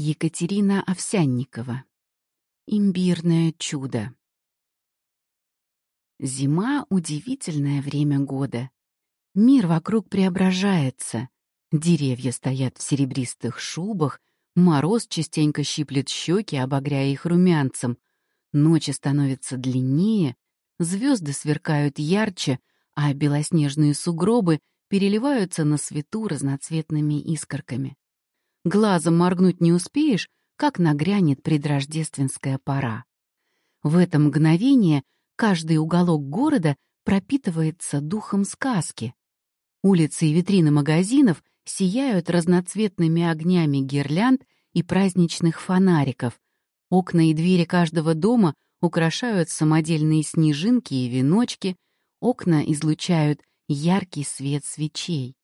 Екатерина Овсянникова. Имбирное чудо. Зима — удивительное время года. Мир вокруг преображается. Деревья стоят в серебристых шубах, мороз частенько щиплет щеки, обогряя их румянцем. Ночи становятся длиннее, звезды сверкают ярче, а белоснежные сугробы переливаются на свету разноцветными искорками. Глазом моргнуть не успеешь, как нагрянет предрождественская пора. В это мгновение каждый уголок города пропитывается духом сказки. Улицы и витрины магазинов сияют разноцветными огнями гирлянд и праздничных фонариков. Окна и двери каждого дома украшают самодельные снежинки и веночки, окна излучают яркий свет свечей.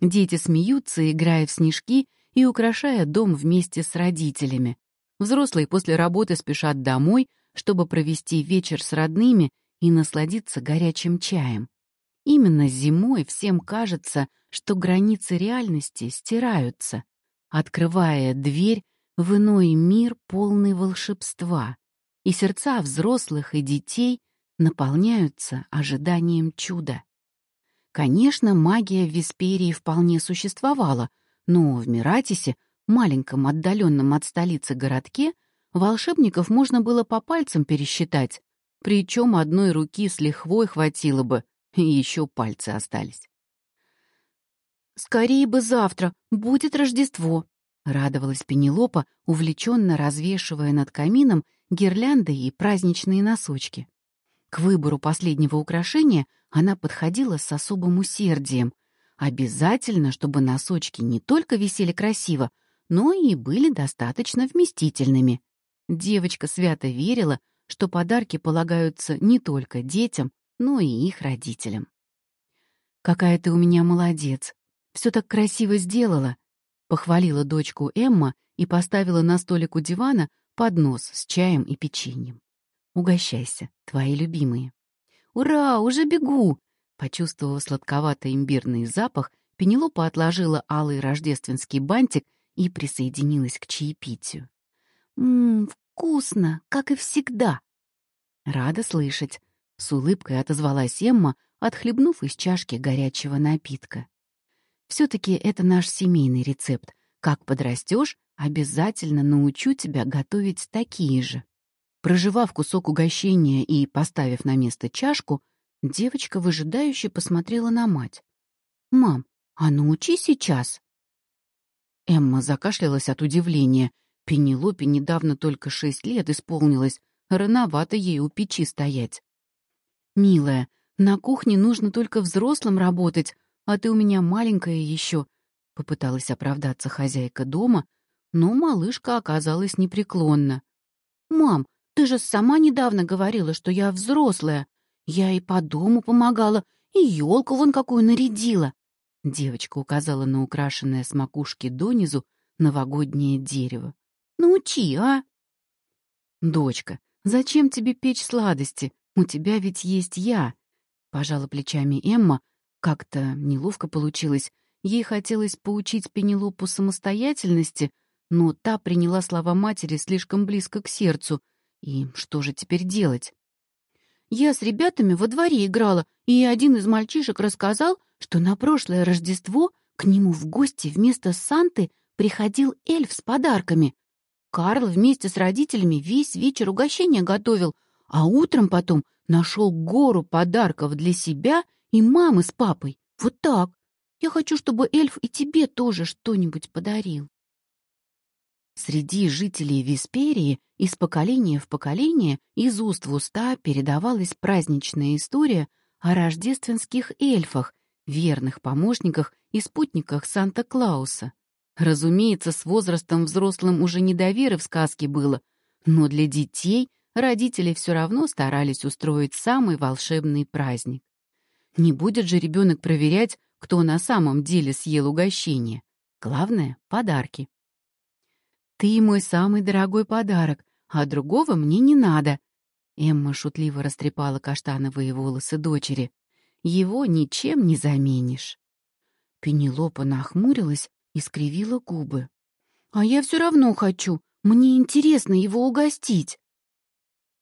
Дети смеются, играя в снежки и украшая дом вместе с родителями. Взрослые после работы спешат домой, чтобы провести вечер с родными и насладиться горячим чаем. Именно зимой всем кажется, что границы реальности стираются, открывая дверь в иной мир полный волшебства, и сердца взрослых и детей наполняются ожиданием чуда. Конечно, магия в Висперии вполне существовала — но в Миратисе, маленьком отдаленном от столицы городке, волшебников можно было по пальцам пересчитать, причем одной руки с лихвой хватило бы, и еще пальцы остались. «Скорее бы завтра, будет Рождество», — радовалась Пенелопа, увлеченно развешивая над камином гирлянды и праздничные носочки. К выбору последнего украшения она подходила с особым усердием, Обязательно, чтобы носочки не только висели красиво, но и были достаточно вместительными. Девочка свято верила, что подарки полагаются не только детям, но и их родителям. «Какая ты у меня молодец! Все так красиво сделала!» — похвалила дочку Эмма и поставила на столик у дивана поднос с чаем и печеньем. «Угощайся, твои любимые». «Ура, уже бегу!» Почувствовав сладковатый имбирный запах, Пенелопа отложила алый рождественский бантик и присоединилась к чаепитию. «Ммм, вкусно, как и всегда!» «Рада слышать», — с улыбкой отозвалась Эмма, отхлебнув из чашки горячего напитка. «Все-таки это наш семейный рецепт. Как подрастешь, обязательно научу тебя готовить такие же». Проживав кусок угощения и поставив на место чашку, Девочка выжидающе посмотрела на мать. «Мам, а научи сейчас!» Эмма закашлялась от удивления. Пенелопе недавно только шесть лет исполнилось, рановато ей у печи стоять. «Милая, на кухне нужно только взрослым работать, а ты у меня маленькая еще», — попыталась оправдаться хозяйка дома, но малышка оказалась непреклонна. «Мам, ты же сама недавно говорила, что я взрослая. Я и по дому помогала, и елку вон какую нарядила. Девочка указала на украшенное с макушки донизу новогоднее дерево. Научи, а? Дочка, зачем тебе печь сладости? У тебя ведь есть я. Пожала плечами Эмма. Как-то неловко получилось. Ей хотелось поучить Пенелопу самостоятельности, но та приняла слова матери слишком близко к сердцу. И что же теперь делать? Я с ребятами во дворе играла, и один из мальчишек рассказал, что на прошлое Рождество к нему в гости вместо Санты приходил эльф с подарками. Карл вместе с родителями весь вечер угощения готовил, а утром потом нашел гору подарков для себя и мамы с папой. Вот так. Я хочу, чтобы эльф и тебе тоже что-нибудь подарил. Среди жителей Висперии из поколения в поколение из уст в уста передавалась праздничная история о рождественских эльфах, верных помощниках и спутниках Санта-Клауса. Разумеется, с возрастом взрослым уже не до веры в сказки было, но для детей родители все равно старались устроить самый волшебный праздник. Не будет же ребенок проверять, кто на самом деле съел угощение. Главное — подарки. «Ты мой самый дорогой подарок, а другого мне не надо». Эмма шутливо растрепала каштановые волосы дочери. «Его ничем не заменишь». Пенелопа нахмурилась и скривила губы. «А я все равно хочу. Мне интересно его угостить».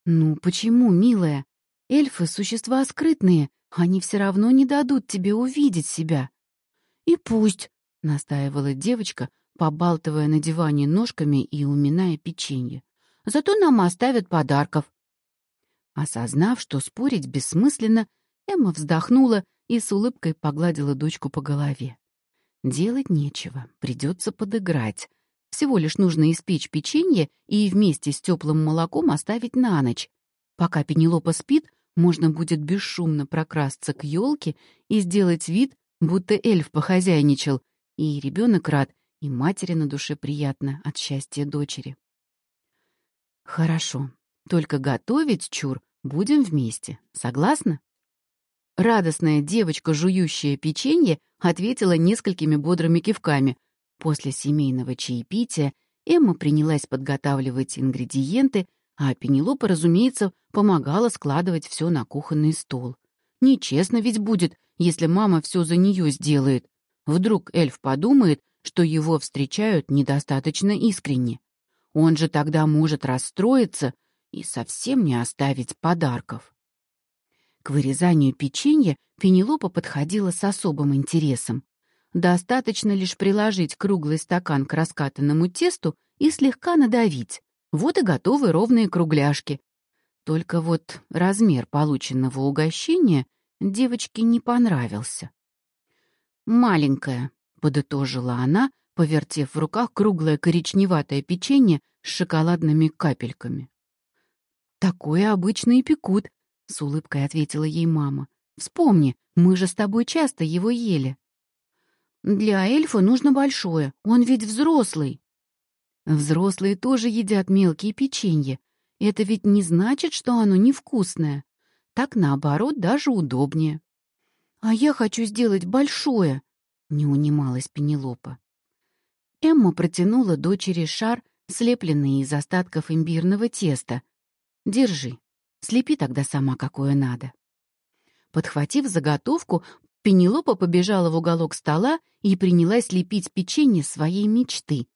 «Ну почему, милая? Эльфы — существа скрытные, они все равно не дадут тебе увидеть себя». «И пусть», — настаивала девочка, побалтывая на диване ножками и уминая печенье. «Зато нам оставят подарков». Осознав, что спорить бессмысленно, Эмма вздохнула и с улыбкой погладила дочку по голове. Делать нечего, придется подыграть. Всего лишь нужно испечь печенье и вместе с теплым молоком оставить на ночь. Пока Пенелопа спит, можно будет бесшумно прокрасться к елке и сделать вид, будто эльф похозяйничал, и ребенок рад, и матери на душе приятно от счастья дочери. Хорошо, только готовить чур будем вместе, согласна? Радостная девочка, жующая печенье, ответила несколькими бодрыми кивками. После семейного чаепития Эмма принялась подготавливать ингредиенты, а Пенелопа, разумеется, помогала складывать все на кухонный стол. Нечестно ведь будет, если мама все за нее сделает. Вдруг эльф подумает, что его встречают недостаточно искренне. Он же тогда может расстроиться и совсем не оставить подарков. К вырезанию печенья Пенелопа подходила с особым интересом. Достаточно лишь приложить круглый стакан к раскатанному тесту и слегка надавить. Вот и готовы ровные кругляшки. Только вот размер полученного угощения девочке не понравился. «Маленькая», — подытожила она, повертев в руках круглое коричневатое печенье с шоколадными капельками. «Такое обычно и пекут», — с улыбкой ответила ей мама. «Вспомни, мы же с тобой часто его ели». «Для эльфа нужно большое, он ведь взрослый». «Взрослые тоже едят мелкие печенья. Это ведь не значит, что оно невкусное. Так, наоборот, даже удобнее». «А я хочу сделать большое», — не унималась Пенелопа. Эмма протянула дочери шар, слепленный из остатков имбирного теста. «Держи, слепи тогда сама, какое надо». Подхватив заготовку, Пенелопа побежала в уголок стола и принялась лепить печенье своей мечты.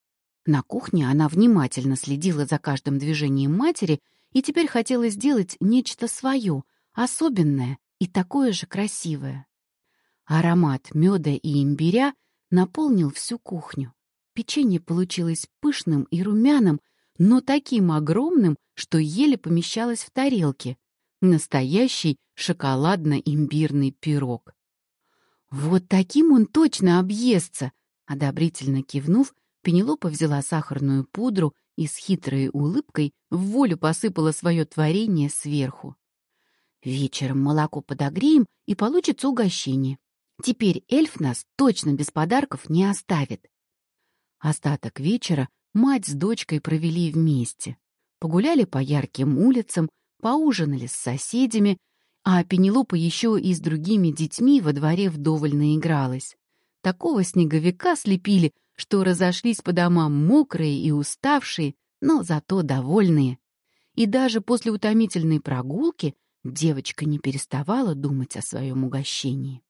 На кухне она внимательно следила за каждым движением матери и теперь хотела сделать нечто свое, особенное и такое же красивое. Аромат меда и имбиря наполнил всю кухню. Печенье получилось пышным и румяным, но таким огромным, что еле помещалось в тарелке. Настоящий шоколадно-имбирный пирог. «Вот таким он точно объестся!» Одобрительно кивнув, Пенелопа взяла сахарную пудру и с хитрой улыбкой в волю посыпала свое творение сверху. «Вечером молоко подогреем, и получится угощение. Теперь эльф нас точно без подарков не оставит. Остаток вечера мать с дочкой провели вместе. Погуляли по ярким улицам, поужинали с соседями, а Пенелопа еще и с другими детьми во дворе вдоволь наигралась. Такого снеговика слепили, что разошлись по домам мокрые и уставшие, но зато довольные. И даже после утомительной прогулки девочка не переставала думать о своем угощении.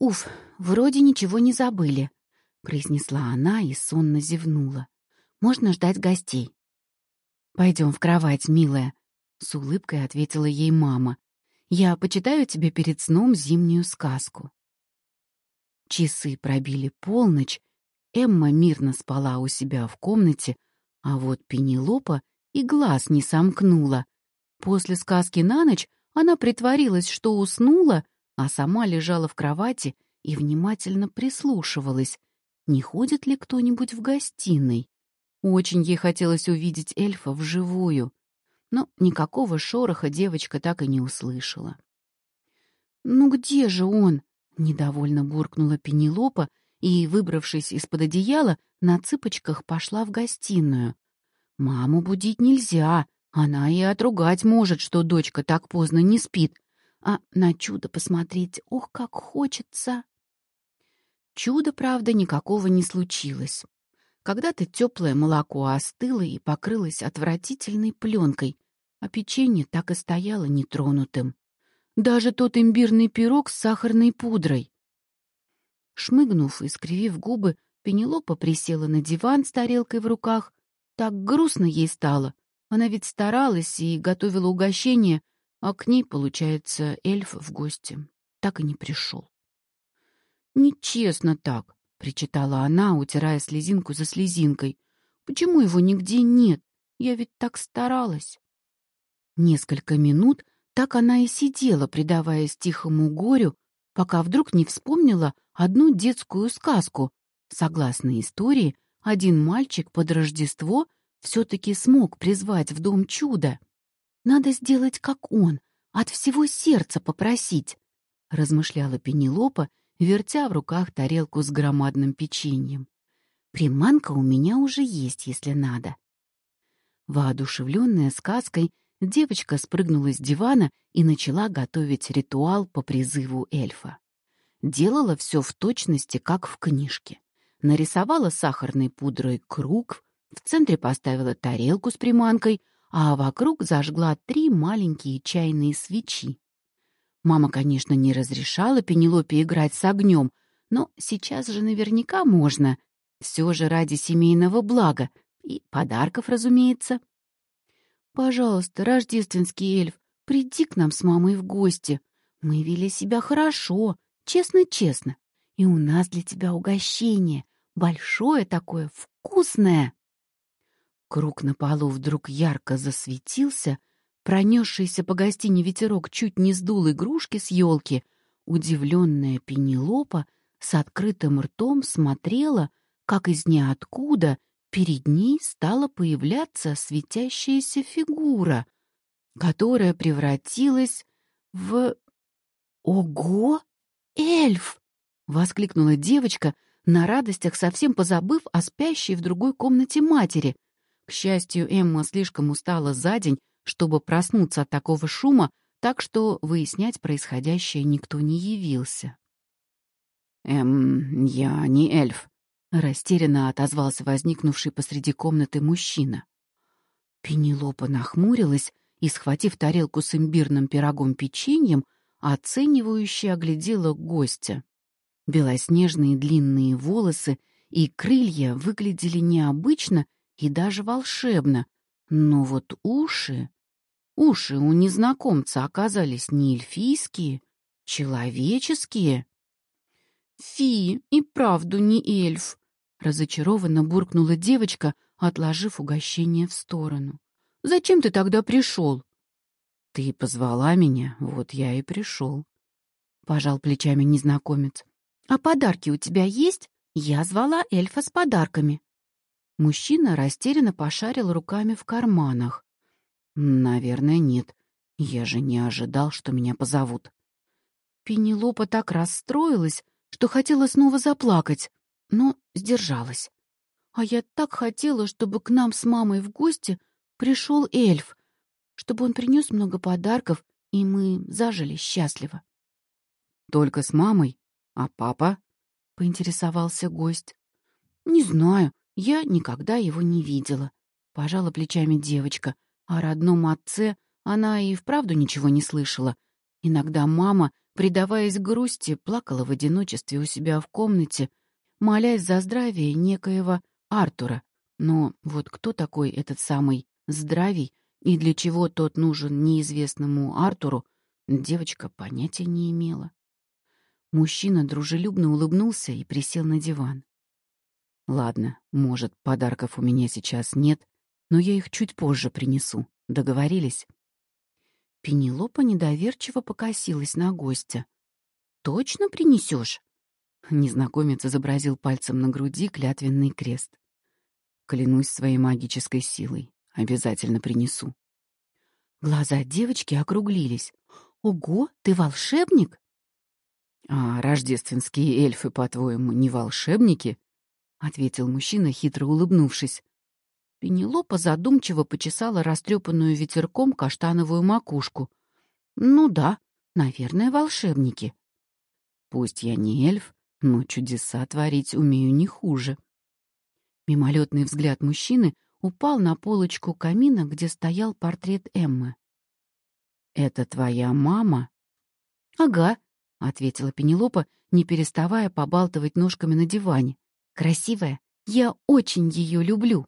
«Уф, вроде ничего не забыли», — произнесла она и сонно зевнула. «Можно ждать гостей». «Пойдем в кровать, милая», — с улыбкой ответила ей мама. «Я почитаю тебе перед сном зимнюю сказку». Часы пробили полночь, Эмма мирно спала у себя в комнате, а вот Пенелопа и глаз не сомкнула. После сказки на ночь она притворилась, что уснула, а сама лежала в кровати и внимательно прислушивалась, не ходит ли кто-нибудь в гостиной. Очень ей хотелось увидеть эльфа вживую, но никакого шороха девочка так и не услышала. «Ну где же он?» — недовольно буркнула Пенелопа и, выбравшись из-под одеяла, на цыпочках пошла в гостиную. «Маму будить нельзя, она и отругать может, что дочка так поздно не спит, а на чудо посмотреть, ох, как хочется. Чуда, правда, никакого не случилось. Когда-то теплое молоко остыло и покрылось отвратительной пленкой, а печенье так и стояло нетронутым. Даже тот имбирный пирог с сахарной пудрой. Шмыгнув и скривив губы, Пенелопа присела на диван с тарелкой в руках. Так грустно ей стало. Она ведь старалась и готовила угощение, а к ней, получается, эльф в гости. Так и не пришел. «Нечестно так», — причитала она, утирая слезинку за слезинкой. «Почему его нигде нет? Я ведь так старалась». Несколько минут так она и сидела, предаваясь тихому горю, пока вдруг не вспомнила одну детскую сказку. Согласно истории, один мальчик под Рождество все-таки смог призвать в дом чудо. Надо сделать, как он, от всего сердца попросить, — размышляла Пенелопа, вертя в руках тарелку с громадным печеньем. Приманка у меня уже есть, если надо. Воодушевленная сказкой, девочка спрыгнула с дивана и начала готовить ритуал по призыву эльфа. Делала все в точности, как в книжке. Нарисовала сахарной пудрой круг, в центре поставила тарелку с приманкой, а вокруг зажгла три маленькие чайные свечи. Мама, конечно, не разрешала Пенелопе играть с огнем, но сейчас же наверняка можно. Все же ради семейного блага и подарков, разумеется. «Пожалуйста, рождественский эльф, приди к нам с мамой в гости. Мы вели себя хорошо, честно-честно. И у нас для тебя угощение, большое такое, вкусное». Круг на полу вдруг ярко засветился, пронесшийся по гостине ветерок чуть не сдул игрушки с елки. Удивленная Пенелопа с открытым ртом смотрела, как из ниоткуда перед ней стала появляться светящаяся фигура, которая превратилась в... «Ого! Эльф!» — воскликнула девочка, на радостях совсем позабыв о спящей в другой комнате матери — к счастью, Эмма слишком устала за день, чтобы проснуться от такого шума, так что выяснять происходящее никто не явился. «Эм, я не эльф», — растерянно отозвался возникнувший посреди комнаты мужчина. Пенелопа нахмурилась и, схватив тарелку с имбирным пирогом-печеньем, оценивающе оглядела гостя. Белоснежные длинные волосы и крылья выглядели необычно и даже волшебно. Но вот уши... Уши у незнакомца оказались не эльфийские, человеческие. «Фи, и правду не эльф», — разочарованно буркнула девочка, отложив угощение в сторону. «Зачем ты тогда пришел?» «Ты позвала меня, вот я и пришел», — пожал плечами незнакомец. «А подарки у тебя есть? Я звала эльфа с подарками». Мужчина растерянно пошарил руками в карманах. «Наверное, нет. Я же не ожидал, что меня позовут». Пенелопа так расстроилась, что хотела снова заплакать, но сдержалась. А я так хотела, чтобы к нам с мамой в гости пришел эльф, чтобы он принес много подарков, и мы зажили счастливо. «Только с мамой? А папа?» — поинтересовался гость. «Не знаю. Я никогда его не видела. Пожала плечами девочка. О родном отце она и вправду ничего не слышала. Иногда мама, предаваясь грусти, плакала в одиночестве у себя в комнате, молясь за здравие некоего Артура. Но вот кто такой этот самый здравий и для чего тот нужен неизвестному Артуру, девочка понятия не имела. Мужчина дружелюбно улыбнулся и присел на диван. Ладно, может, подарков у меня сейчас нет, но я их чуть позже принесу. Договорились? Пенелопа недоверчиво покосилась на гостя. «Точно принесешь?» Незнакомец изобразил пальцем на груди клятвенный крест. «Клянусь своей магической силой. Обязательно принесу». Глаза девочки округлились. «Ого, ты волшебник?» «А рождественские эльфы, по-твоему, не волшебники?» — ответил мужчина, хитро улыбнувшись. Пенелопа задумчиво почесала растрепанную ветерком каштановую макушку. «Ну да, наверное, волшебники. Пусть я не эльф, но чудеса творить умею не хуже». Мимолетный взгляд мужчины упал на полочку камина, где стоял портрет Эммы. «Это твоя мама?» «Ага», — ответила Пенелопа, не переставая побалтывать ножками на диване. Красивая. Я очень ее люблю».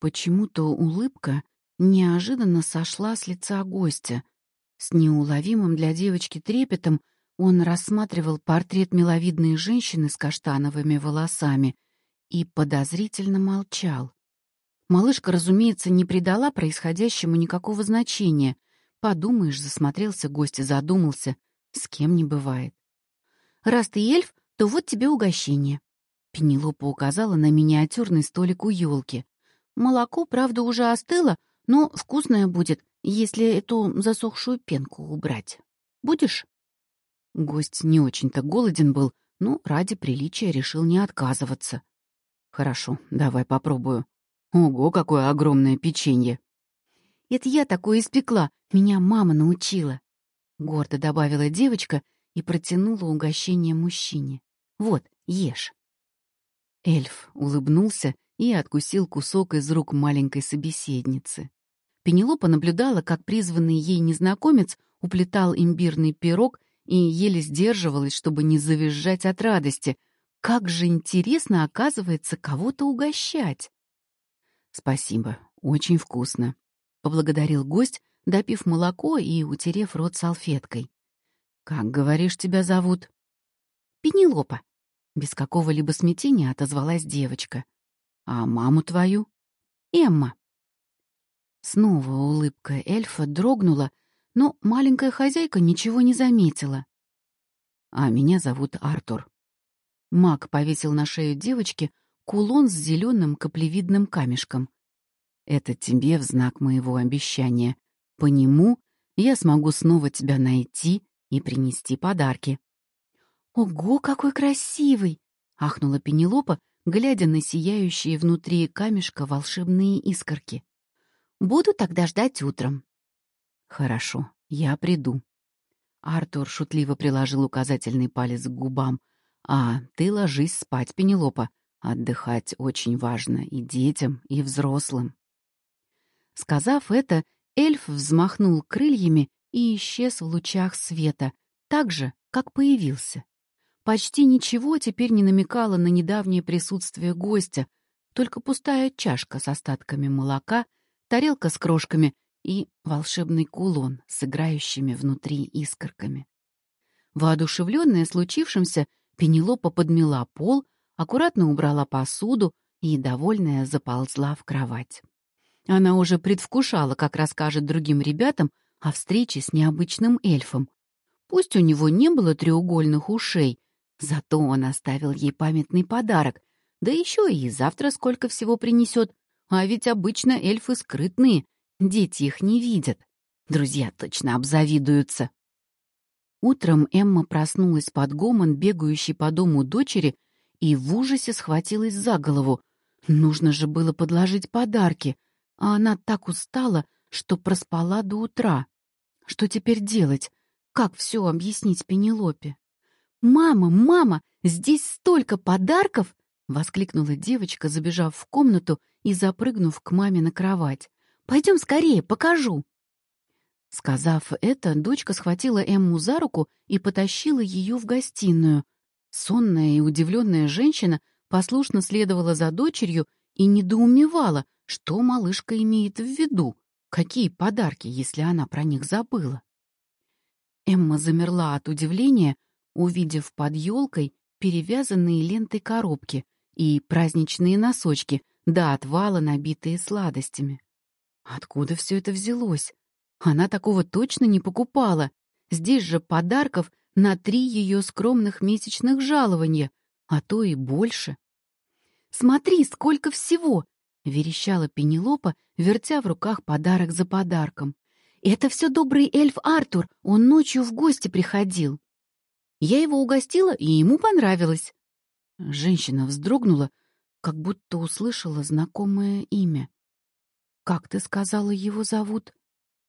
Почему-то улыбка неожиданно сошла с лица гостя. С неуловимым для девочки трепетом он рассматривал портрет миловидной женщины с каштановыми волосами и подозрительно молчал. Малышка, разумеется, не придала происходящему никакого значения. Подумаешь, засмотрелся гость и задумался. С кем не бывает. «Раз ты эльф, то вот тебе угощение». Пенелопа указала на миниатюрный столик у елки. «Молоко, правда, уже остыло, но вкусное будет, если эту засохшую пенку убрать. Будешь?» Гость не очень-то голоден был, но ради приличия решил не отказываться. «Хорошо, давай попробую. Ого, какое огромное печенье!» «Это я такое испекла, меня мама научила», — гордо добавила девочка и протянула угощение мужчине. «Вот, ешь». Эльф улыбнулся и откусил кусок из рук маленькой собеседницы. Пенелопа наблюдала, как призванный ей незнакомец уплетал имбирный пирог и еле сдерживалась, чтобы не завизжать от радости. Как же интересно, оказывается, кого-то угощать. «Спасибо, очень вкусно», — поблагодарил гость, допив молоко и утерев рот салфеткой. «Как, говоришь, тебя зовут?» «Пенелопа», — без какого-либо смятения отозвалась девочка. «А маму твою?» «Эмма». Снова улыбка эльфа дрогнула, но маленькая хозяйка ничего не заметила. «А меня зовут Артур». Маг повесил на шею девочки кулон с зеленым каплевидным камешком. «Это тебе в знак моего обещания. По нему я смогу снова тебя найти и принести подарки». «Ого, какой красивый!» — ахнула Пенелопа, глядя на сияющие внутри камешка волшебные искорки. Буду тогда ждать утром». «Хорошо, я приду». Артур шутливо приложил указательный палец к губам. «А ты ложись спать, Пенелопа. Отдыхать очень важно и детям, и взрослым». Сказав это, эльф взмахнул крыльями и исчез в лучах света, так же, как появился. Почти ничего теперь не намекало на недавнее присутствие гостя, только пустая чашка с остатками молока — тарелка с крошками и волшебный кулон с играющими внутри искорками. Воодушевленная случившимся, Пенелопа подмела пол, аккуратно убрала посуду и, довольная, заползла в кровать. Она уже предвкушала, как расскажет другим ребятам о встрече с необычным эльфом. Пусть у него не было треугольных ушей, зато он оставил ей памятный подарок, да еще и завтра сколько всего принесет, а ведь обычно эльфы скрытные, дети их не видят. Друзья точно обзавидуются. Утром Эмма проснулась под гомон, бегающей по дому дочери, и в ужасе схватилась за голову. Нужно же было подложить подарки, а она так устала, что проспала до утра. Что теперь делать? Как все объяснить Пенелопе? «Мама, мама, здесь столько подарков!» — воскликнула девочка, забежав в комнату и запрыгнув к маме на кровать. «Пойдем скорее, покажу!» Сказав это, дочка схватила Эмму за руку и потащила ее в гостиную. Сонная и удивленная женщина послушно следовала за дочерью и недоумевала, что малышка имеет в виду, какие подарки, если она про них забыла. Эмма замерла от удивления, увидев под елкой перевязанные лентой коробки — и праздничные носочки, до отвала набитые сладостями. Откуда все это взялось? Она такого точно не покупала. Здесь же подарков на три ее скромных месячных жалования, а то и больше. «Смотри, сколько всего!» — верещала Пенелопа, вертя в руках подарок за подарком. «Это все добрый эльф Артур, он ночью в гости приходил. Я его угостила, и ему понравилось. Женщина вздрогнула, как будто услышала знакомое имя. «Как ты сказала, его зовут?»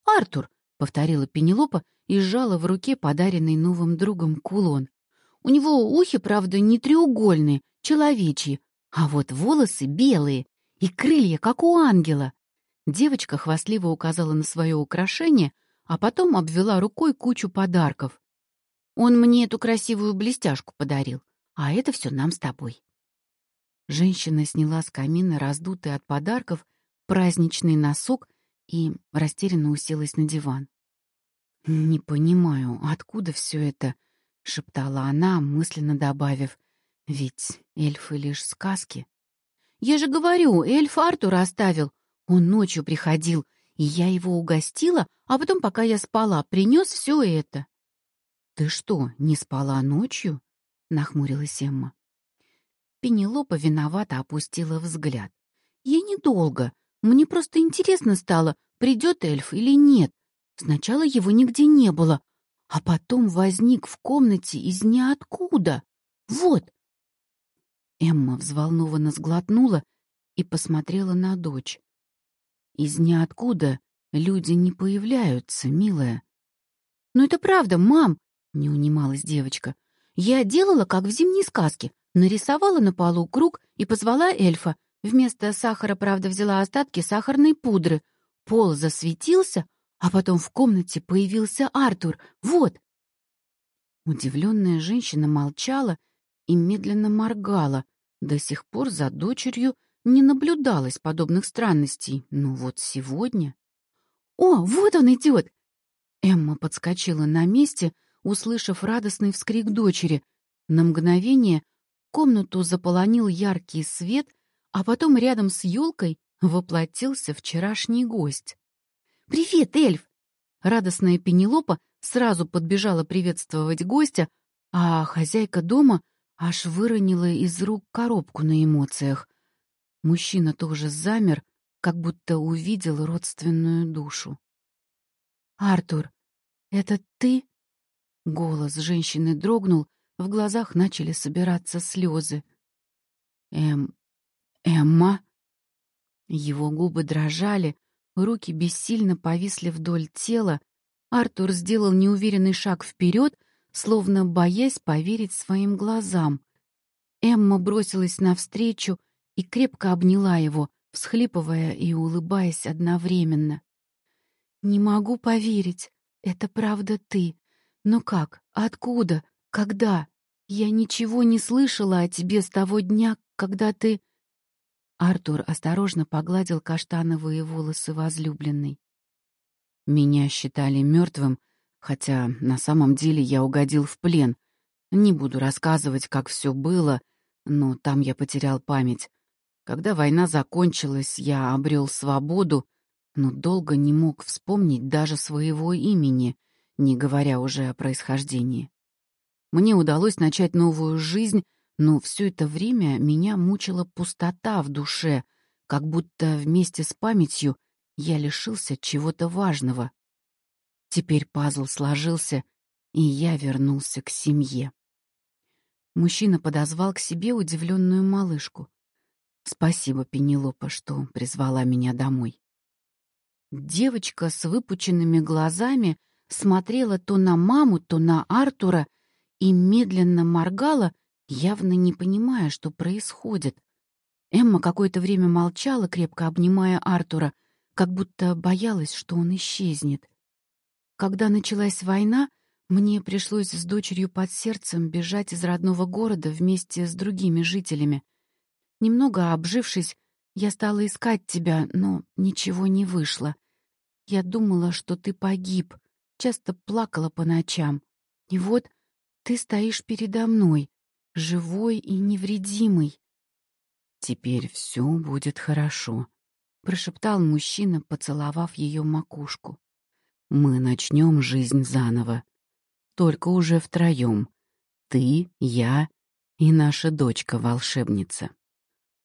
«Артур», — повторила Пенелопа и сжала в руке подаренный новым другом кулон. «У него ухи, правда, не треугольные, человечьи, а вот волосы белые и крылья, как у ангела». Девочка хвастливо указала на свое украшение, а потом обвела рукой кучу подарков. «Он мне эту красивую блестяшку подарил а это все нам с тобой. Женщина сняла с камина раздутый от подарков праздничный носок и растерянно уселась на диван. «Не понимаю, откуда все это?» — шептала она, мысленно добавив. «Ведь эльфы лишь сказки». «Я же говорю, эльф Артура оставил. Он ночью приходил, и я его угостила, а потом, пока я спала, принес все это». «Ты что, не спала ночью?» — нахмурилась Эмма. Пенелопа виновато опустила взгляд. «Я недолго. Мне просто интересно стало, придет эльф или нет. Сначала его нигде не было, а потом возник в комнате из ниоткуда. Вот!» Эмма взволнованно сглотнула и посмотрела на дочь. «Из ниоткуда люди не появляются, милая». «Но это правда, мам!» — не унималась девочка. «Я делала, как в зимней сказке. Нарисовала на полу круг и позвала эльфа. Вместо сахара, правда, взяла остатки сахарной пудры. Пол засветился, а потом в комнате появился Артур. Вот!» Удивленная женщина молчала и медленно моргала. До сих пор за дочерью не наблюдалось подобных странностей. Но вот сегодня... «О, вот он идет!» Эмма подскочила на месте, услышав радостный вскрик дочери. На мгновение Комнату заполонил яркий свет, а потом рядом с елкой воплотился вчерашний гость. «Привет, эльф!» Радостная Пенелопа сразу подбежала приветствовать гостя, а хозяйка дома аж выронила из рук коробку на эмоциях. Мужчина тоже замер, как будто увидел родственную душу. «Артур, это ты?» Голос женщины дрогнул, в глазах начали собираться слезы. «Эм... Эмма?» Его губы дрожали, руки бессильно повисли вдоль тела. Артур сделал неуверенный шаг вперед, словно боясь поверить своим глазам. Эмма бросилась навстречу и крепко обняла его, всхлипывая и улыбаясь одновременно. «Не могу поверить, это правда ты. Но как? Откуда? Когда? Я ничего не слышала о тебе с того дня, когда ты...» Артур осторожно погладил каштановые волосы возлюбленной. «Меня считали мертвым, хотя на самом деле я угодил в плен. Не буду рассказывать, как все было, но там я потерял память. Когда война закончилась, я обрел свободу, но долго не мог вспомнить даже своего имени, не говоря уже о происхождении. Мне удалось начать новую жизнь, но все это время меня мучила пустота в душе, как будто вместе с памятью я лишился чего-то важного. Теперь пазл сложился, и я вернулся к семье. Мужчина подозвал к себе удивленную малышку. «Спасибо, Пенелопа, что призвала меня домой». Девочка с выпученными глазами смотрела то на маму, то на Артура и медленно моргала, явно не понимая, что происходит. Эмма какое-то время молчала, крепко обнимая Артура, как будто боялась, что он исчезнет. Когда началась война, мне пришлось с дочерью под сердцем бежать из родного города вместе с другими жителями. Немного обжившись, я стала искать тебя, но ничего не вышло. Я думала, что ты погиб, часто плакала по ночам. И вот ты стоишь передо мной, живой и невредимый. Теперь все будет хорошо, прошептал мужчина, поцеловав ее макушку. Мы начнем жизнь заново. Только уже втроем. Ты, я и наша дочка-волшебница.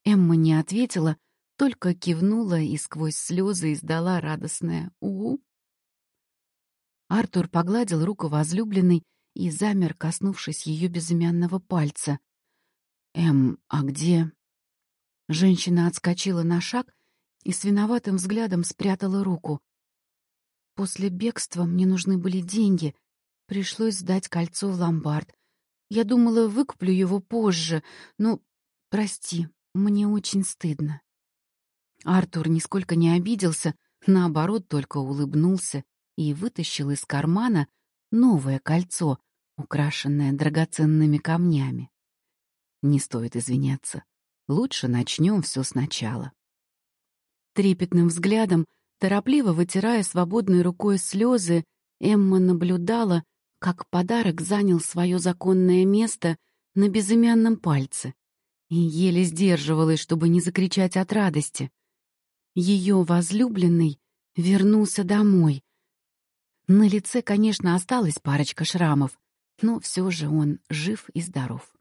Эмма не ответила, только кивнула и сквозь слезы издала радостное «У-у». Артур погладил руку возлюбленной и замер, коснувшись ее безымянного пальца. «Эм, а где...» Женщина отскочила на шаг и с виноватым взглядом спрятала руку. «После бегства мне нужны были деньги. Пришлось сдать кольцо в ломбард. Я думала, выкуплю его позже, но, прости, мне очень стыдно». Артур нисколько не обиделся, наоборот, только улыбнулся и вытащил из кармана новое кольцо, украшенное драгоценными камнями. Не стоит извиняться. Лучше начнем все сначала. Трепетным взглядом, торопливо вытирая свободной рукой слезы, Эмма наблюдала, как подарок занял свое законное место на безымянном пальце и еле сдерживалась, чтобы не закричать от радости. Ее возлюбленный вернулся домой. На лице, конечно, осталась парочка шрамов, но все же он жив и здоров.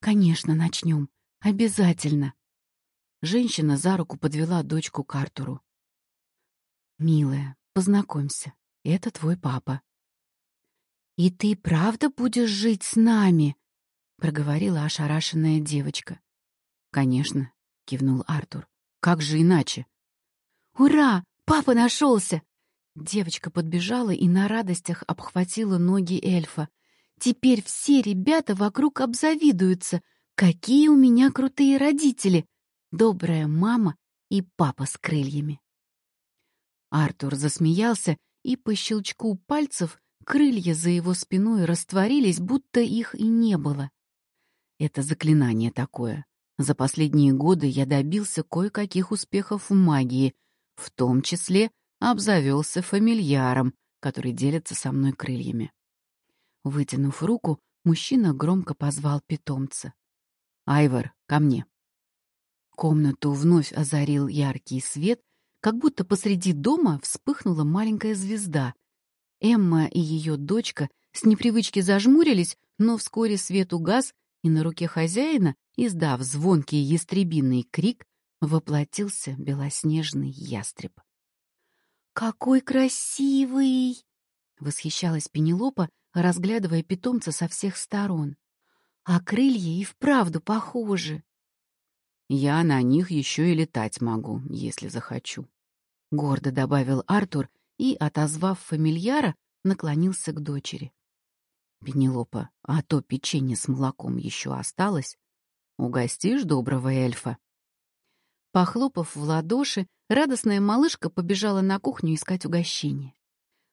«Конечно, начнем. Обязательно!» Женщина за руку подвела дочку к Артуру. «Милая, познакомься, это твой папа». «И ты правда будешь жить с нами?» — проговорила ошарашенная девочка. «Конечно», — кивнул Артур. «Как же иначе?» «Ура! Папа нашелся!» Девочка подбежала и на радостях обхватила ноги эльфа. «Теперь все ребята вокруг обзавидуются. Какие у меня крутые родители! добрая мама и папа с крыльями. Артур засмеялся, и по щелчку пальцев крылья за его спиной растворились, будто их и не было. Это заклинание такое. За последние годы я добился кое-каких успехов в магии, в том числе обзавелся фамильяром, который делится со мной крыльями. Вытянув руку, мужчина громко позвал питомца. «Айвор, ко мне!» Комнату вновь озарил яркий свет, как будто посреди дома вспыхнула маленькая звезда. Эмма и ее дочка с непривычки зажмурились, но вскоре свет угас, и на руке хозяина, издав звонкий ястребиный крик, воплотился белоснежный ястреб. «Какой красивый!» — восхищалась Пенелопа, разглядывая питомца со всех сторон. «А крылья и вправду похожи!» Я на них еще и летать могу, если захочу. Гордо добавил Артур и, отозвав фамильяра, наклонился к дочери. Пенелопа, а то печенье с молоком еще осталось. Угостишь доброго эльфа? Похлопав в ладоши, радостная малышка побежала на кухню искать угощение.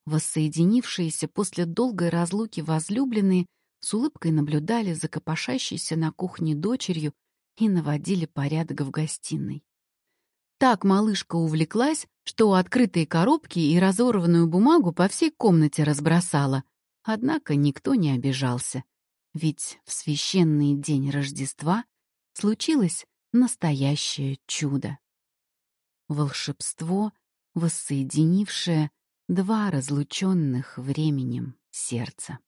Воссоединившиеся после долгой разлуки возлюбленные с улыбкой наблюдали за копошащейся на кухне дочерью и наводили порядок в гостиной. Так малышка увлеклась, что открытые коробки и разорванную бумагу по всей комнате разбросала. Однако никто не обижался, ведь в священный день Рождества случилось настоящее чудо. Волшебство, воссоединившее два разлученных временем сердца.